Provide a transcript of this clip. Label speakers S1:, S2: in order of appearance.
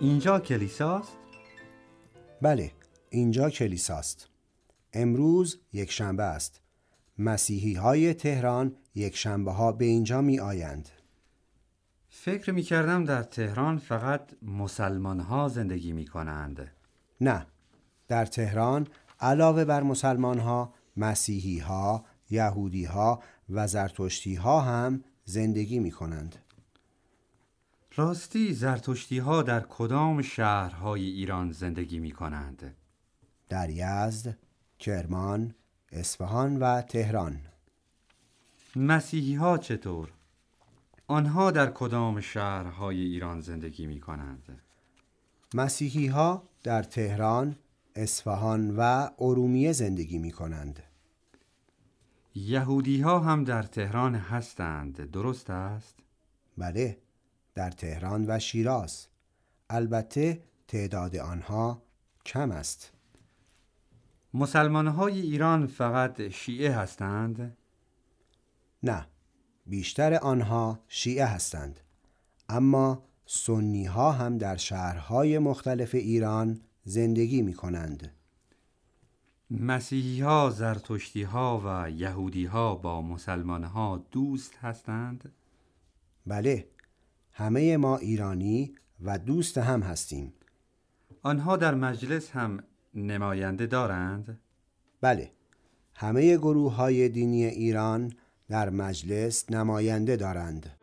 S1: اینجا کلیساست؟
S2: بله اینجا کلیساست. امروز یک شنبه است. مسیحی های تهران یک شنبه ها به اینجا می آیند
S1: فکر می کردم در تهران فقط مسلمان ها زندگی می کنند
S2: نه در تهران علاوه بر مسلمان ها مسیحی ها یهودی ها و زرتشتی ها هم زندگی می کنند
S1: راستی زرتشتی ها در کدام شهرهای ایران زندگی می کنند؟
S2: در یزد، کرمان، اصفهان و تهران
S1: مسیحی ها چطور؟ آنها در کدام شهرهای ایران زندگی می کنند؟
S2: مسیحی ها در تهران، اصفهان و ارومیه زندگی می کنند
S1: یهودی ها هم در تهران هستند درست است؟
S2: بله در تهران و شیراز البته تعداد آنها کم است
S1: مسلمان های ایران فقط شیعه هستند؟
S2: نه بیشتر آنها شیعه هستند اما سنی ها هم در شهرهای مختلف ایران زندگی می کنند
S1: مسیحی ها، زرتشتی ها و یهودی ها با مسلمان ها دوست هستند؟
S2: بله همه ما ایرانی و دوست هم هستیم.
S1: آنها در مجلس هم نماینده دارند؟
S2: بله. همه گروه های دینی ایران در مجلس نماینده دارند.